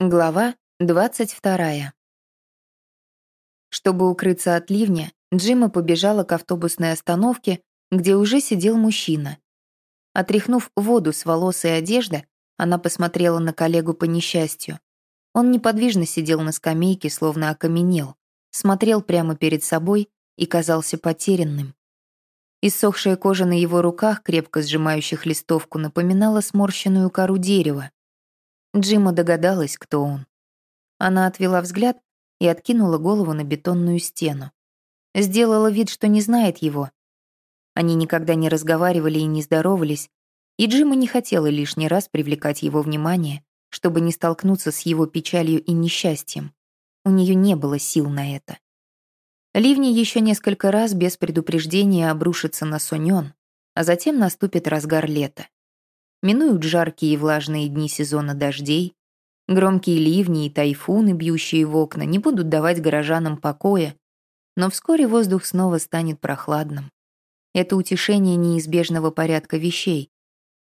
Глава 22. Чтобы укрыться от ливня, Джима побежала к автобусной остановке, где уже сидел мужчина. Отряхнув воду с волос и одежды, она посмотрела на коллегу по несчастью. Он неподвижно сидел на скамейке, словно окаменел, смотрел прямо перед собой и казался потерянным. Иссохшая кожа на его руках, крепко сжимающих листовку, напоминала сморщенную кору дерева. Джима догадалась, кто он. Она отвела взгляд и откинула голову на бетонную стену. Сделала вид, что не знает его. Они никогда не разговаривали и не здоровались, и Джима не хотела лишний раз привлекать его внимание, чтобы не столкнуться с его печалью и несчастьем. У нее не было сил на это. Ливни еще несколько раз без предупреждения обрушатся на Сонён, а затем наступит разгар лета. Минуют жаркие и влажные дни сезона дождей, громкие ливни и тайфуны, бьющие в окна, не будут давать горожанам покоя, но вскоре воздух снова станет прохладным. Это утешение неизбежного порядка вещей.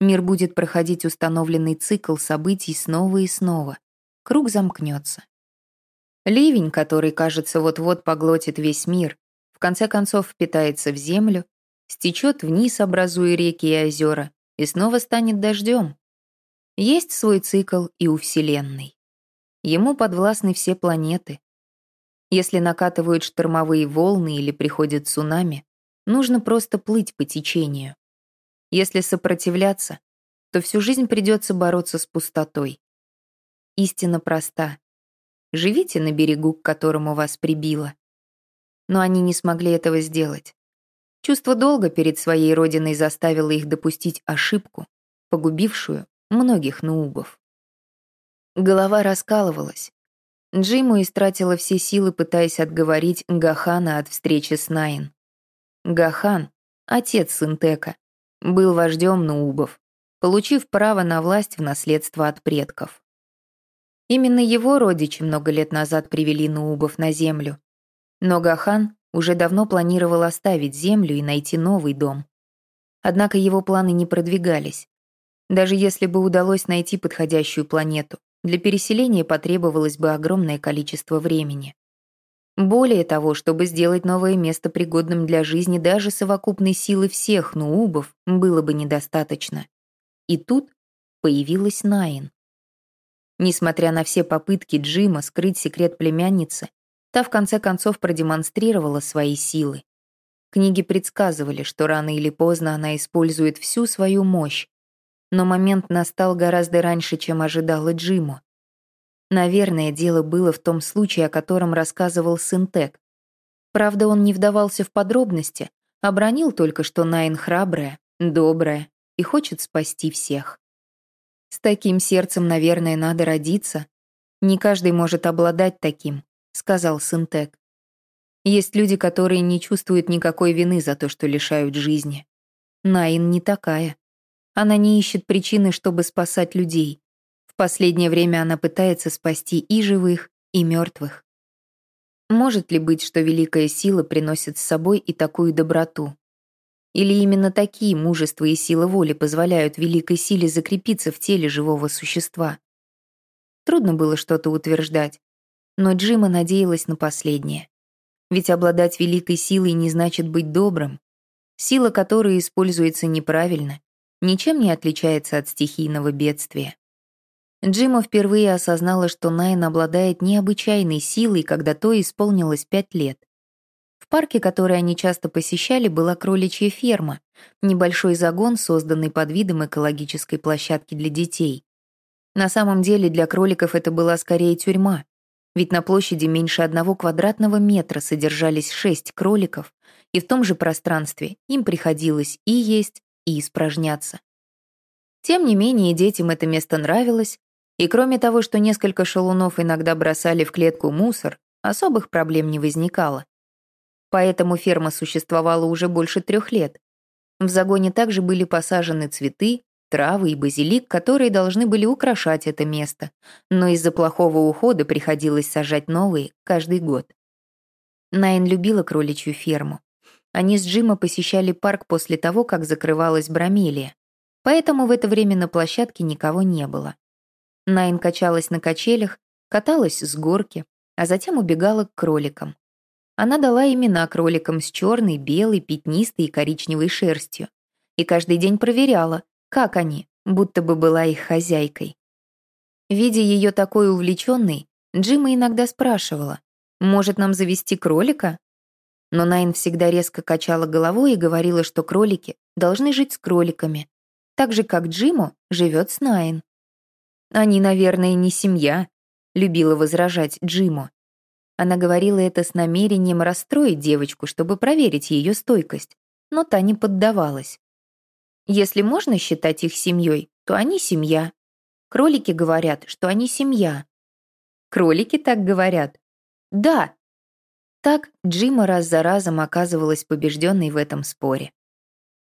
Мир будет проходить установленный цикл событий снова и снова. Круг замкнется. Ливень, который, кажется, вот-вот поглотит весь мир, в конце концов впитается в землю, стечет вниз, образуя реки и озера, и снова станет дождем. Есть свой цикл и у Вселенной. Ему подвластны все планеты. Если накатывают штормовые волны или приходит цунами, нужно просто плыть по течению. Если сопротивляться, то всю жизнь придется бороться с пустотой. Истина проста. Живите на берегу, к которому вас прибило. Но они не смогли этого сделать. Чувство долга перед своей родиной заставило их допустить ошибку, погубившую многих нуубов. Голова раскалывалась. Джиму истратила все силы, пытаясь отговорить Гахана от встречи с Найн. Гахан, отец Синтека, был вождем нуубов, получив право на власть в наследство от предков. Именно его родичи много лет назад привели нуубов на землю. Но Гахан уже давно планировал оставить Землю и найти новый дом. Однако его планы не продвигались. Даже если бы удалось найти подходящую планету, для переселения потребовалось бы огромное количество времени. Более того, чтобы сделать новое место пригодным для жизни даже совокупной силы всех нуубов, было бы недостаточно. И тут появилась Найн. Несмотря на все попытки Джима скрыть секрет племянницы, Та в конце концов продемонстрировала свои силы. Книги предсказывали, что рано или поздно она использует всю свою мощь. Но момент настал гораздо раньше, чем ожидала Джиму. Наверное, дело было в том случае, о котором рассказывал Синтек. Правда, он не вдавался в подробности, обронил только, что Найн храбрая, добрая и хочет спасти всех. С таким сердцем, наверное, надо родиться. Не каждый может обладать таким сказал Синтек. Есть люди, которые не чувствуют никакой вины за то, что лишают жизни. Наин не такая. Она не ищет причины, чтобы спасать людей. В последнее время она пытается спасти и живых, и мертвых. Может ли быть, что великая сила приносит с собой и такую доброту? Или именно такие мужество и сила воли позволяют великой силе закрепиться в теле живого существа? Трудно было что-то утверждать, но Джима надеялась на последнее. Ведь обладать великой силой не значит быть добрым. Сила, которая используется неправильно, ничем не отличается от стихийного бедствия. Джима впервые осознала, что Найн обладает необычайной силой, когда то исполнилось пять лет. В парке, который они часто посещали, была кроличья ферма, небольшой загон, созданный под видом экологической площадки для детей. На самом деле для кроликов это была скорее тюрьма. Ведь на площади меньше одного квадратного метра содержались шесть кроликов, и в том же пространстве им приходилось и есть, и испражняться. Тем не менее, детям это место нравилось, и кроме того, что несколько шалунов иногда бросали в клетку мусор, особых проблем не возникало. Поэтому ферма существовала уже больше трех лет. В загоне также были посажены цветы, травы и базилик, которые должны были украшать это место, но из-за плохого ухода приходилось сажать новые каждый год. Найн любила кроличью ферму. Они с Джима посещали парк после того, как закрывалась бромелия, поэтому в это время на площадке никого не было. Найн качалась на качелях, каталась с горки, а затем убегала к кроликам. Она дала имена кроликам с черной, белой, пятнистой и коричневой шерстью. И каждый день проверяла, как они, будто бы была их хозяйкой. Видя ее такой увлеченной, Джима иногда спрашивала, «Может, нам завести кролика?» Но Найн всегда резко качала головой и говорила, что кролики должны жить с кроликами, так же, как Джиму живет с Найн. «Они, наверное, не семья», — любила возражать Джиму. Она говорила это с намерением расстроить девочку, чтобы проверить ее стойкость, но та не поддавалась. Если можно считать их семьей, то они семья. Кролики говорят, что они семья. Кролики так говорят. Да. Так Джима раз за разом оказывалась побежденной в этом споре.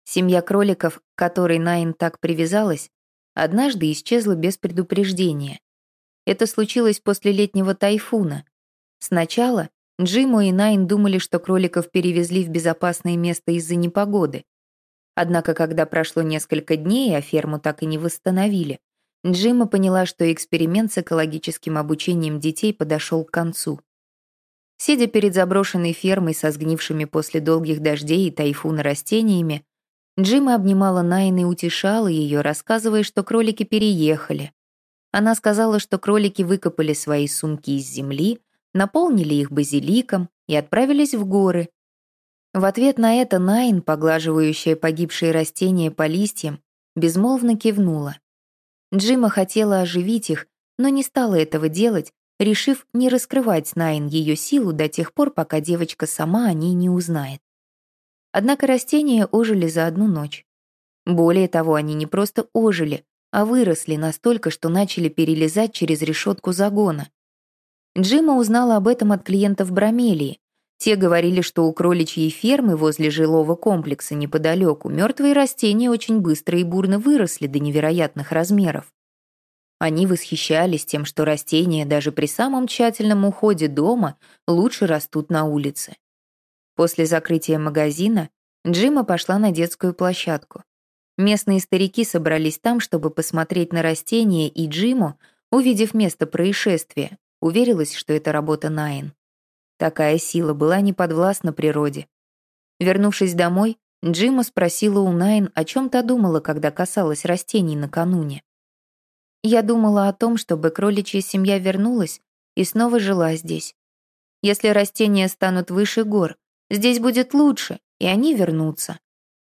Семья кроликов, к которой Найн так привязалась, однажды исчезла без предупреждения. Это случилось после летнего тайфуна, Сначала Джимо и Найн думали, что кроликов перевезли в безопасное место из-за непогоды. Однако, когда прошло несколько дней, а ферму так и не восстановили, Джима поняла, что эксперимент с экологическим обучением детей подошел к концу. Сидя перед заброшенной фермой со сгнившими после долгих дождей и тайфуна растениями, Джима обнимала Найн и утешала ее, рассказывая, что кролики переехали. Она сказала, что кролики выкопали свои сумки из земли, наполнили их базиликом и отправились в горы. В ответ на это Найн, поглаживающая погибшие растения по листьям, безмолвно кивнула. Джима хотела оживить их, но не стала этого делать, решив не раскрывать Найн ее силу до тех пор, пока девочка сама о ней не узнает. Однако растения ожили за одну ночь. Более того, они не просто ожили, а выросли настолько, что начали перелезать через решетку загона. Джима узнала об этом от клиентов Бромелии. Те говорили, что у кроличьей фермы возле жилого комплекса неподалеку мертвые растения очень быстро и бурно выросли до невероятных размеров. Они восхищались тем, что растения даже при самом тщательном уходе дома лучше растут на улице. После закрытия магазина Джима пошла на детскую площадку. Местные старики собрались там, чтобы посмотреть на растения, и Джиму, увидев место происшествия, Уверилась, что это работа Найн. Такая сила была не подвластна природе. Вернувшись домой, Джима спросила у Найн, о чем та думала, когда касалась растений накануне. Я думала о том, чтобы кроличья семья вернулась и снова жила здесь. Если растения станут выше гор, здесь будет лучше, и они вернутся,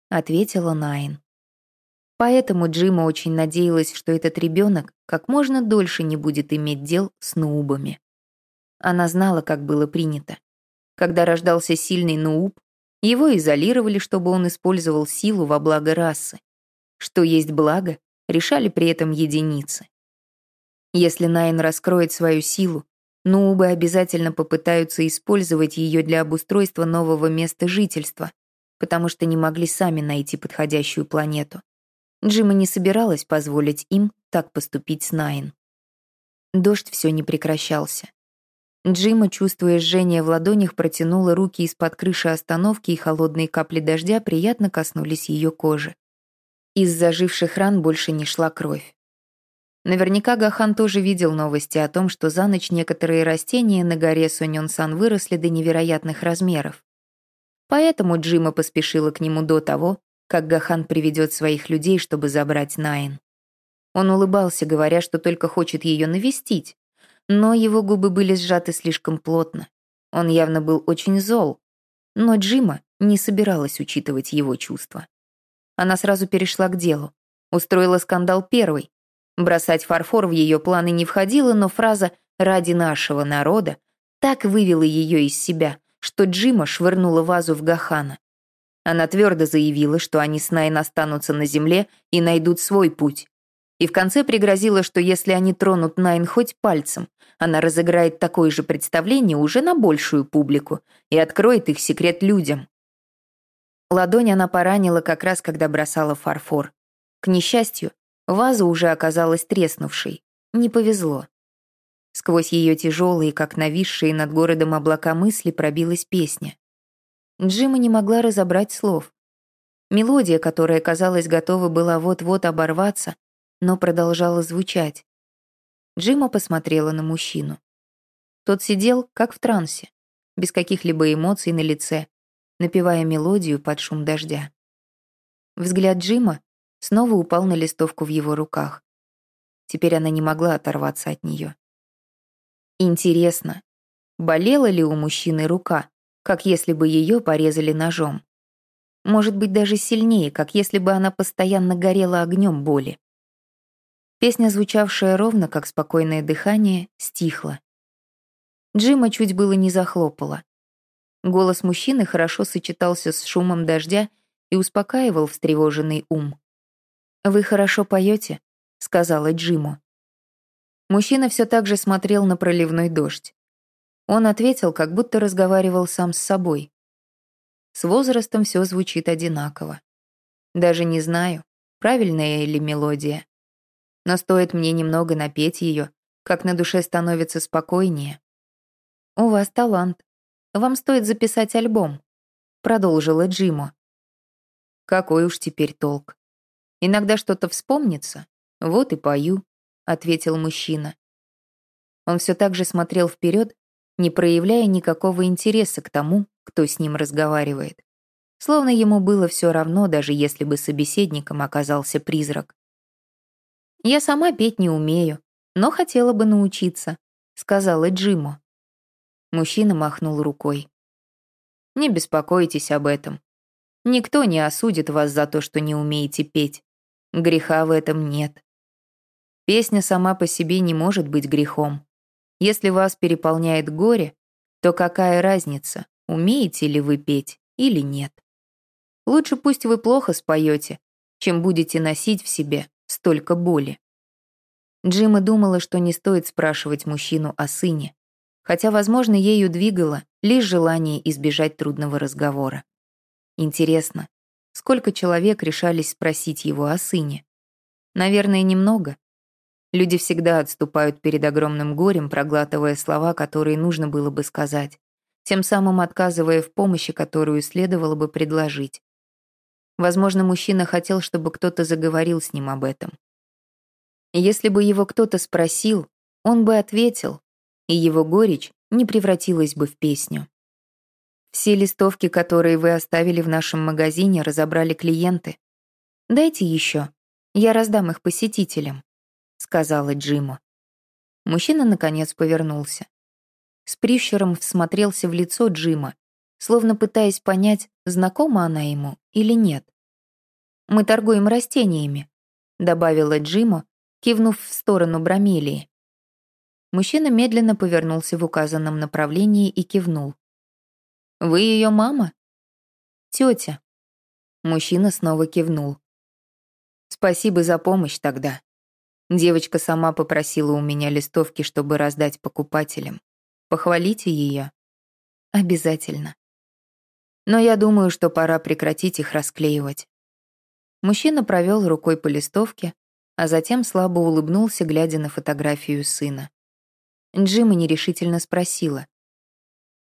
ответила Найн. Поэтому Джима очень надеялась, что этот ребенок как можно дольше не будет иметь дел с нуубами. Она знала, как было принято. Когда рождался сильный нууб, его изолировали, чтобы он использовал силу во благо расы. Что есть благо, решали при этом единицы. Если Найн раскроет свою силу, нуубы обязательно попытаются использовать ее для обустройства нового места жительства, потому что не могли сами найти подходящую планету. Джима не собиралась позволить им так поступить с Найн. Дождь все не прекращался. Джима, чувствуя жжение в ладонях, протянула руки из-под крыши остановки, и холодные капли дождя приятно коснулись ее кожи. Из заживших ран больше не шла кровь. Наверняка Гахан тоже видел новости о том, что за ночь некоторые растения на горе Соньон-Сан выросли до невероятных размеров. Поэтому Джима поспешила к нему до того, как Гахан приведет своих людей, чтобы забрать Найн. Он улыбался, говоря, что только хочет ее навестить, но его губы были сжаты слишком плотно. Он явно был очень зол, но Джима не собиралась учитывать его чувства. Она сразу перешла к делу. Устроила скандал первой. Бросать фарфор в ее планы не входило, но фраза «ради нашего народа» так вывела ее из себя, что Джима швырнула вазу в Гахана. Она твердо заявила, что они с Найн останутся на земле и найдут свой путь. И в конце пригрозила, что если они тронут Найн хоть пальцем, она разыграет такое же представление уже на большую публику и откроет их секрет людям. Ладонь она поранила как раз, когда бросала фарфор. К несчастью, ваза уже оказалась треснувшей. Не повезло. Сквозь ее тяжелые, как нависшие над городом облака мысли, пробилась песня. Джима не могла разобрать слов. Мелодия, которая, казалось, готова была вот-вот оборваться, но продолжала звучать. Джима посмотрела на мужчину. Тот сидел, как в трансе, без каких-либо эмоций на лице, напевая мелодию под шум дождя. Взгляд Джима снова упал на листовку в его руках. Теперь она не могла оторваться от нее. Интересно, болела ли у мужчины рука, как если бы ее порезали ножом? Может быть, даже сильнее, как если бы она постоянно горела огнем боли. Песня, звучавшая ровно, как спокойное дыхание, стихла. Джима чуть было не захлопала. Голос мужчины хорошо сочетался с шумом дождя и успокаивал встревоженный ум. «Вы хорошо поете?» — сказала Джиму. Мужчина все так же смотрел на проливной дождь. Он ответил, как будто разговаривал сам с собой. С возрастом все звучит одинаково. Даже не знаю, правильная ли мелодия. Но стоит мне немного напеть ее, как на душе становится спокойнее. «У вас талант. Вам стоит записать альбом», — продолжила Джимо. «Какой уж теперь толк. Иногда что-то вспомнится, вот и пою», — ответил мужчина. Он все так же смотрел вперед, не проявляя никакого интереса к тому, кто с ним разговаривает. Словно ему было все равно, даже если бы собеседником оказался призрак. «Я сама петь не умею, но хотела бы научиться», — сказала Джиму. Мужчина махнул рукой. «Не беспокойтесь об этом. Никто не осудит вас за то, что не умеете петь. Греха в этом нет. Песня сама по себе не может быть грехом. Если вас переполняет горе, то какая разница, умеете ли вы петь или нет. Лучше пусть вы плохо споете, чем будете носить в себе столько боли. Джима думала, что не стоит спрашивать мужчину о сыне, хотя, возможно, ею двигало лишь желание избежать трудного разговора. Интересно, сколько человек решались спросить его о сыне? Наверное, немного. Люди всегда отступают перед огромным горем, проглатывая слова, которые нужно было бы сказать тем самым отказывая в помощи, которую следовало бы предложить. Возможно, мужчина хотел, чтобы кто-то заговорил с ним об этом. Если бы его кто-то спросил, он бы ответил, и его горечь не превратилась бы в песню. Все листовки, которые вы оставили в нашем магазине, разобрали клиенты. Дайте еще, я раздам их посетителям, сказала Джиму. Мужчина наконец повернулся с прищуром всмотрелся в лицо Джима, словно пытаясь понять, знакома она ему или нет. «Мы торгуем растениями», — добавила Джима, кивнув в сторону бромелии. Мужчина медленно повернулся в указанном направлении и кивнул. «Вы ее мама?» «Тетя». Мужчина снова кивнул. «Спасибо за помощь тогда. Девочка сама попросила у меня листовки, чтобы раздать покупателям. Похвалите ее. Обязательно. Но я думаю, что пора прекратить их расклеивать. Мужчина провел рукой по листовке, а затем слабо улыбнулся, глядя на фотографию сына. Джима нерешительно спросила.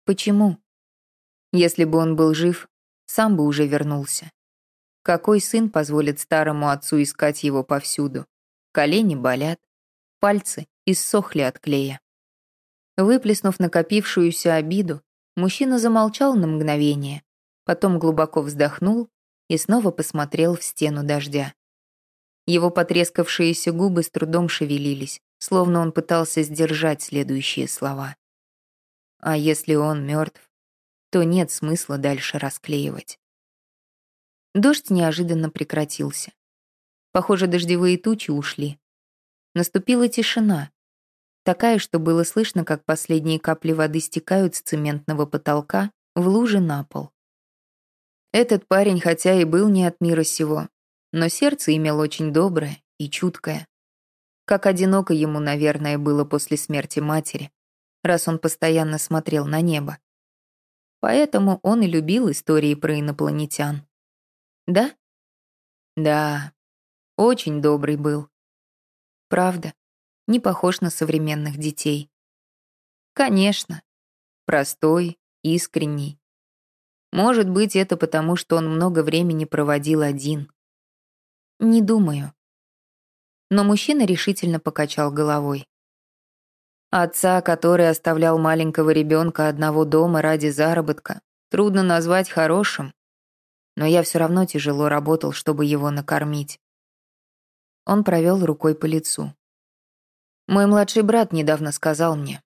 «Почему?» Если бы он был жив, сам бы уже вернулся. Какой сын позволит старому отцу искать его повсюду? Колени болят, пальцы иссохли от клея. Выплеснув накопившуюся обиду, мужчина замолчал на мгновение, потом глубоко вздохнул и снова посмотрел в стену дождя. Его потрескавшиеся губы с трудом шевелились, словно он пытался сдержать следующие слова. А если он мертв, то нет смысла дальше расклеивать. Дождь неожиданно прекратился. Похоже, дождевые тучи ушли. Наступила тишина, такая, что было слышно, как последние капли воды стекают с цементного потолка в лужи на пол. Этот парень, хотя и был не от мира сего, но сердце имел очень доброе и чуткое. Как одиноко ему, наверное, было после смерти матери, раз он постоянно смотрел на небо. Поэтому он и любил истории про инопланетян. Да? Да, очень добрый был. Правда не похож на современных детей. Конечно, простой, искренний. Может быть, это потому, что он много времени проводил один. Не думаю. Но мужчина решительно покачал головой. Отца, который оставлял маленького ребенка одного дома ради заработка, трудно назвать хорошим. Но я все равно тяжело работал, чтобы его накормить. Он провел рукой по лицу. Мой младший брат недавно сказал мне,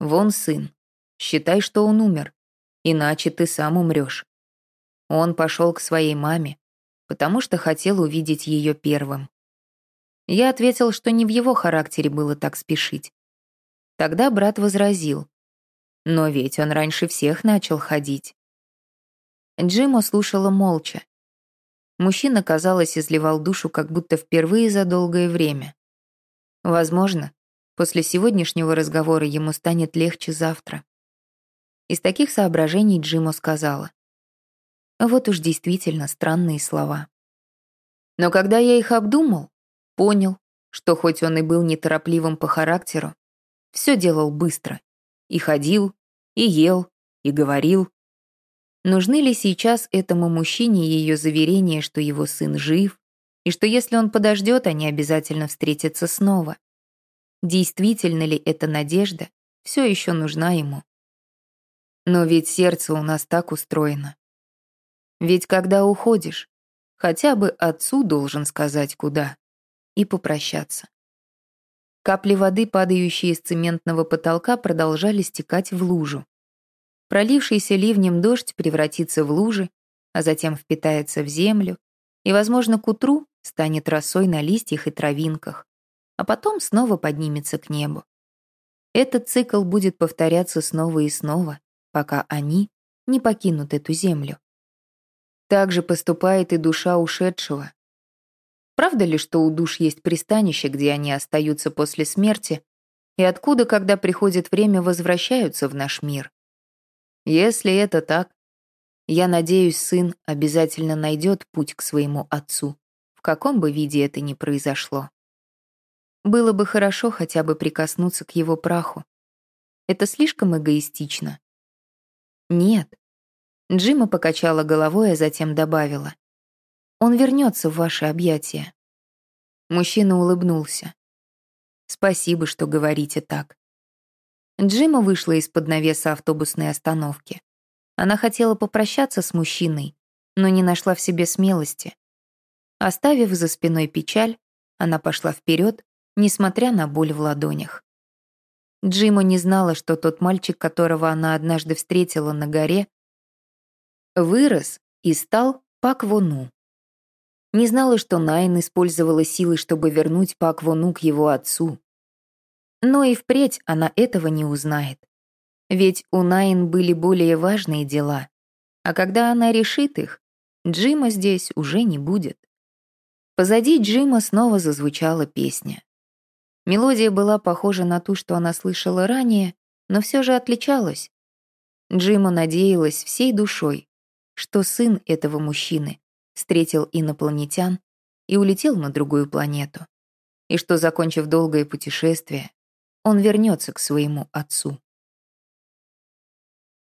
«Вон сын, считай, что он умер, иначе ты сам умрешь». Он пошел к своей маме, потому что хотел увидеть ее первым. Я ответил, что не в его характере было так спешить. Тогда брат возразил. Но ведь он раньше всех начал ходить. Джима слушала молча. Мужчина, казалось, изливал душу как будто впервые за долгое время. Возможно, после сегодняшнего разговора ему станет легче завтра. Из таких соображений Джимо сказала. Вот уж действительно странные слова. Но когда я их обдумал, понял, что хоть он и был неторопливым по характеру, все делал быстро. И ходил, и ел, и говорил. Нужны ли сейчас этому мужчине ее заверения, что его сын жив, и что если он подождет, они обязательно встретятся снова? Действительно ли эта надежда все еще нужна ему? Но ведь сердце у нас так устроено. Ведь когда уходишь, хотя бы отцу должен сказать куда и попрощаться. Капли воды, падающие из цементного потолка, продолжали стекать в лужу. Пролившийся ливнем дождь превратится в лужи, а затем впитается в землю и, возможно, к утру станет росой на листьях и травинках, а потом снова поднимется к небу. Этот цикл будет повторяться снова и снова, пока они не покинут эту землю. Так же поступает и душа ушедшего, Правда ли, что у душ есть пристанище, где они остаются после смерти, и откуда, когда приходит время, возвращаются в наш мир? Если это так, я надеюсь, сын обязательно найдет путь к своему отцу, в каком бы виде это ни произошло. Было бы хорошо хотя бы прикоснуться к его праху. Это слишком эгоистично. Нет. Джима покачала головой, а затем добавила. Он вернется в ваши объятия. Мужчина улыбнулся. Спасибо, что говорите так. Джима вышла из-под навеса автобусной остановки. Она хотела попрощаться с мужчиной, но не нашла в себе смелости. Оставив за спиной печаль, она пошла вперед, несмотря на боль в ладонях. Джима не знала, что тот мальчик, которого она однажды встретила на горе, вырос и стал Пак Вону. Не знала, что Найн использовала силы, чтобы вернуть Пак Вону к его отцу. Но и впредь она этого не узнает. Ведь у Найн были более важные дела. А когда она решит их, Джима здесь уже не будет. Позади Джима снова зазвучала песня. Мелодия была похожа на ту, что она слышала ранее, но все же отличалась. Джима надеялась всей душой, что сын этого мужчины встретил инопланетян и улетел на другую планету. И что, закончив долгое путешествие, он вернется к своему отцу.